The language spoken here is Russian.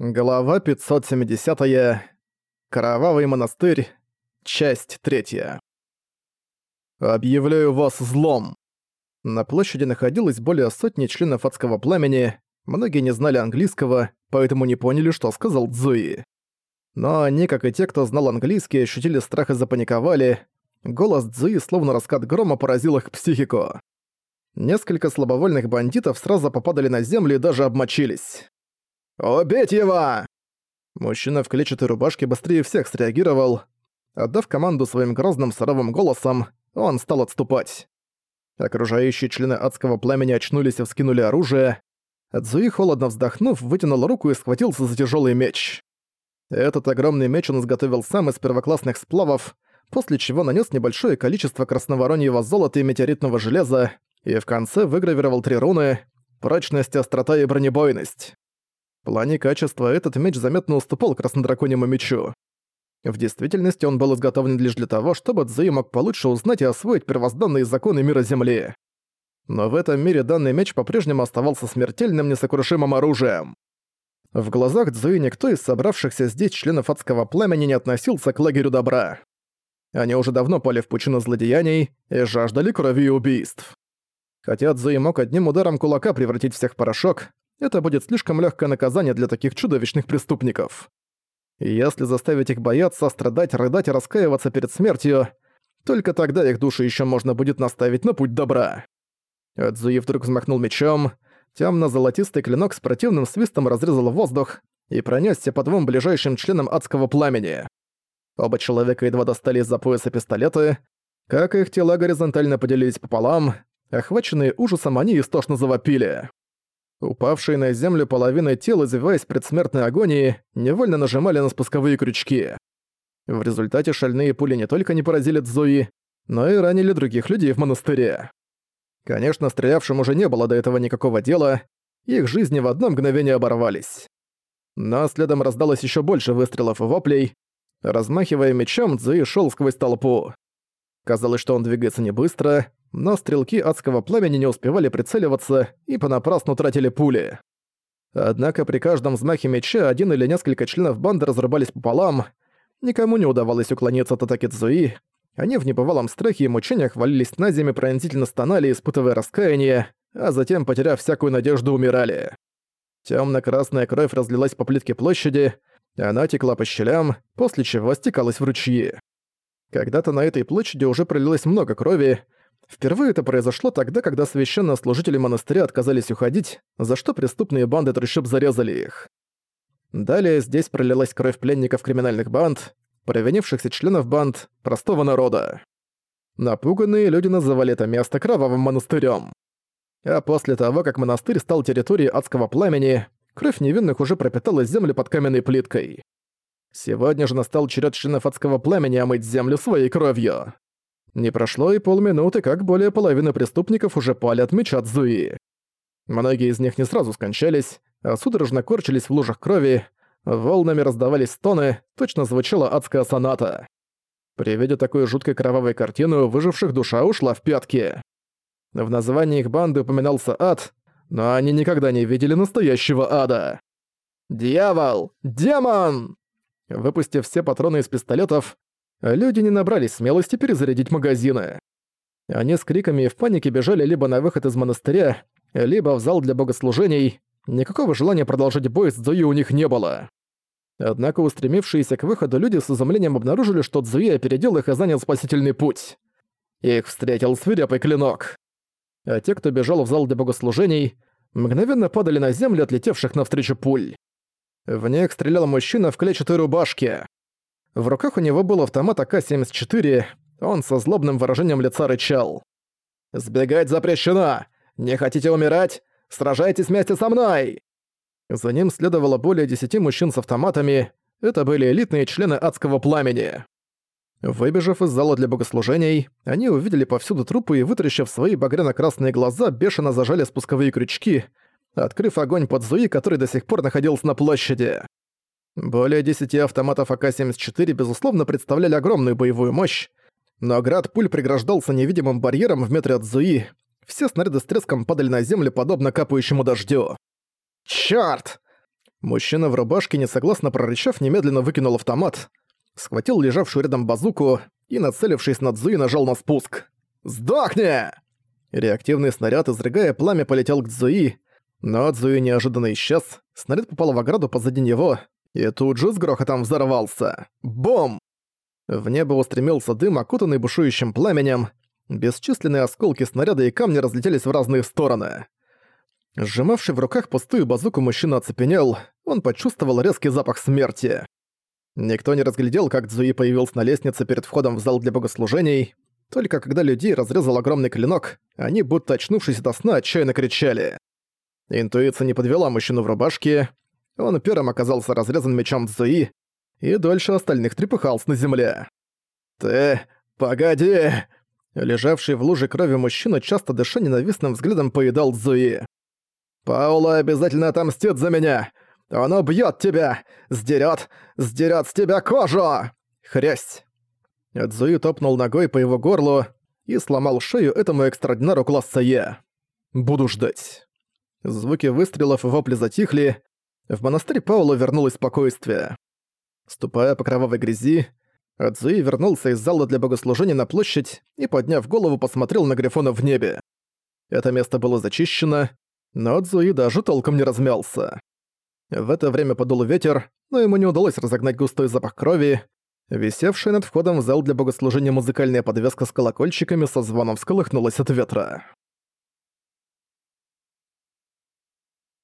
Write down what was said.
Глава 570. -я. Кровавый монастырь. Часть 3. Объявляю вас злом. На площади находилось более сотни членов адского пламени. Многие не знали английского, поэтому не поняли, что сказал Цзуи. Но они, как и те, кто знал английский, ощутили страх и запаниковали. Голос Цзуи, словно раскат грома, поразил их психику. Несколько слабовольных бандитов сразу попадали на землю и даже обмочились. «Убить его!» Мужчина в клетчатой рубашке быстрее всех среагировал. Отдав команду своим грозным суровым голосом, он стал отступать. Окружающие члены адского пламени очнулись и вскинули оружие. Цзуи, холодно вздохнув, вытянул руку и схватился за тяжелый меч. Этот огромный меч он изготовил сам из первоклассных сплавов, после чего нанес небольшое количество красновороньего золота и метеоритного железа, и в конце выгравировал три руны «Прочность, острота и бронебойность». В плане качества этот меч заметно уступал краснодраконьему мечу. В действительности он был изготовлен лишь для того, чтобы Цзуи мог получше узнать и освоить первозданные законы мира Земли. Но в этом мире данный меч по-прежнему оставался смертельным несокрушимым оружием. В глазах Цзуи никто из собравшихся здесь членов адского племени не относился к лагерю добра. Они уже давно пали в пучину злодеяний и жаждали крови и убийств. Хотя Цзуи мог одним ударом кулака превратить всех в порошок, это будет слишком легкое наказание для таких чудовищных преступников. Если заставить их бояться, страдать, рыдать и раскаиваться перед смертью, только тогда их души еще можно будет наставить на путь добра. Эдзуи вдруг взмахнул мечом, темно-золотистый клинок с противным свистом разрезал воздух и пронесся по двум ближайшим членам адского пламени. Оба человека едва достали из-за пояса пистолеты, как их тела горизонтально поделились пополам, охваченные ужасом они истошно завопили. Упавшие на землю половины тел, извиваясь предсмертной агонии, невольно нажимали на спусковые крючки. В результате шальные пули не только не поразили Цзуи, но и ранили других людей в монастыре. Конечно, стрелявшим уже не было до этого никакого дела, их жизни в одно мгновение оборвались. Но следом раздалось еще больше выстрелов и воплей. Размахивая мечом, Цзуи шел сквозь толпу. Казалось, что он двигается не быстро, но стрелки адского пламени не успевали прицеливаться и понапрасну тратили пули. Однако при каждом взмахе меча один или несколько членов банды разрубались пополам, никому не удавалось уклониться от атаки Цзуи, они в небывалом страхе и мучениях валились на землю, пронзительно стонали, испытывая раскаяние, а затем, потеряв всякую надежду, умирали. Тёмно-красная кровь разлилась по плитке площади, она текла по щелям, после чего стекалась в ручьи. Когда-то на этой площади уже пролилось много крови, Впервые это произошло тогда, когда священнослужители монастыря отказались уходить, за что преступные банды трущоб зарезали их. Далее здесь пролилась кровь пленников криминальных банд, провинившихся членов банд, простого народа. Напуганные люди называли это место кровавым монастырем. А после того, как монастырь стал территорией адского пламени, кровь невинных уже пропитала землю под каменной плиткой. Сегодня же настал черед членов адского пламени омыть землю своей кровью. Не прошло и полминуты, как более половины преступников уже пали от меча Цзуи. Многие из них не сразу скончались, а судорожно корчились в лужах крови, волнами раздавались стоны, точно звучала адская соната. При виде такой жуткой кровавой картины выживших душа ушла в пятки. В названии их банды упоминался ад, но они никогда не видели настоящего ада. «Дьявол! Демон!» Выпустив все патроны из пистолетов, люди не набрались смелости перезарядить магазины. Они с криками и в панике бежали либо на выход из монастыря, либо в зал для богослужений. Никакого желания продолжать бой с Цзуи у них не было. Однако устремившиеся к выходу люди с изумлением обнаружили, что Цзуи опередил их и занял спасительный путь. Их встретил свирепый клинок. А те, кто бежал в зал для богослужений, мгновенно падали на землю отлетевших навстречу пуль. В них стрелял мужчина в клетчатой рубашке. В руках у него был автомат АК-74, он со злобным выражением лица рычал. «Сбегать запрещено! Не хотите умирать? Сражайтесь вместе со мной!» За ним следовало более десяти мужчин с автоматами, это были элитные члены адского пламени. Выбежав из зала для богослужений, они увидели повсюду трупы и, вытаращив свои багряно-красные глаза, бешено зажали спусковые крючки, открыв огонь под Зуи, который до сих пор находился на площади. Более 10 автоматов АК-74 безусловно представляли огромную боевую мощь, но град пуль преграждался невидимым барьером в метре от Зуи, все снаряды с треском падали на землю, подобно капающему дождю. «Чёрт!» Мужчина в рубашке, несогласно прорычав, немедленно выкинул автомат, схватил лежавшую рядом базуку и, нацелившись на Цзуи, нажал на спуск. «Сдохни!» Реактивный снаряд, изрыгая пламя, полетел к Цзуи, но Цзуи неожиданно исчез, снаряд попал в ограду позади него и тут же с грохотом взорвался. Бом! В небо устремился дым, окутанный бушующим пламенем. Бесчисленные осколки снаряда и камни разлетелись в разные стороны. Сжимавший в руках пустую базуку мужчина оцепенел, он почувствовал резкий запах смерти. Никто не разглядел, как Цзуи появился на лестнице перед входом в зал для богослужений. Только когда людей разрезал огромный клинок, они, будто очнувшись от сна, отчаянно кричали. Интуиция не подвела мужчину в рубашке. Он первым оказался разрезан мечом Цзуи и дольше остальных трепыхался на земле. «Ты... погоди!» Лежавший в луже крови мужчина, часто дыша ненавистным взглядом, поедал Цзуи. «Паула обязательно отомстит за меня! Он убьет тебя! Сдерет! Сдерет с тебя кожу!» Хрясь! Цзуи топнул ногой по его горлу и сломал шею этому экстраординару класса Е. «Буду ждать». Звуки выстрелов и вопли затихли. В монастырь Паула вернулось спокойствие. Ступая по кровавой грязи, Цзуи вернулся из зала для богослужения на площадь и, подняв голову, посмотрел на Грифона в небе. Это место было зачищено, но Цзуи даже толком не размялся. В это время подул ветер, но ему не удалось разогнать густой запах крови. Висевшая над входом в зал для богослужения музыкальная подвеска с колокольчиками со звоном всколыхнулась от ветра.